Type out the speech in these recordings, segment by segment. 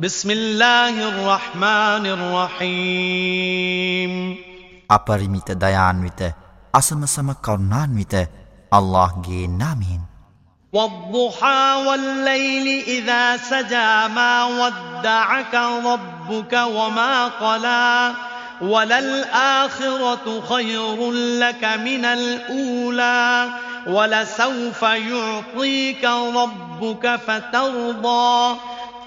بسم الله الرحمن الرحيم. أبرميت ديان ويت أسم سم كرنان ويت الله جي نامين والضحى والليل إذا سجى ما ودعك ربك وما قلى وللآخرة خير لك من الأولى ولسوف يعطيك ربك فترضى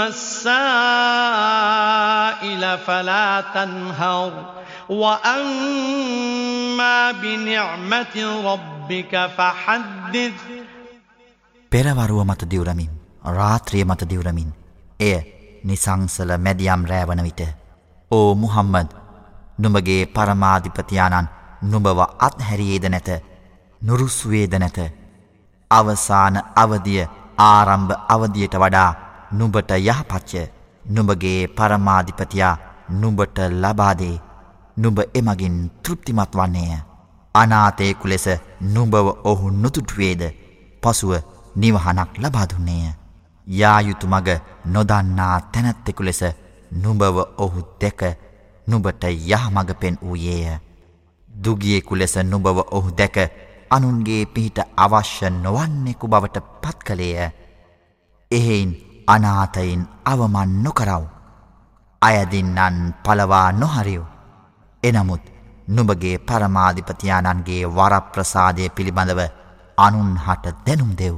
السائل فلا تنهر وأما بنعمة ربك فحدث පෙරවරුව මත දිවරමින් රාත්‍රිය මත දිවරමින් එය නිසංසල මැදියම් රෑවන විට ඕ මුහම්මද නුඹගේ පරමාධිපතියානන් නුඹව අත්හැරියේද නැත නුරුස්වේද නැත අවසාන අවදිය ආරම්භ අවදියට වඩා නුඹට යහපච්ච නුඹගේ පරමාධිපතියා නුඹට ලබාදේ නුඹ එමගින් තෘප්තිමත් වන්නේය. අනාතයෙකු ලෙස නුඹව ඔහු නොතුටුවේද? පසුව නිවහනක් ලබාදුන්නේය යායුතු මග නොදන්නා තැනැත්තෙකු ලෙස නුඹව ඔහු දෙක නුබට යහමග පෙන් වූයේය. දුගියෙකු ලෙස නුබව ඔහු දැක අනුන්ගේ පිහිට අවශ්‍ය නොවන්නෙකු බවට පත් කළේය. එහෙයින් අනාතයින් අවමන් නොකරව. අයදින්නන් පලවා නොහරිව්. එනමුත් නුඹගේ පරමාධිපතියානන්ගේ වරප්‍රසාදය පිළිබඳව අනුන් හට දැනුම් දෙව්.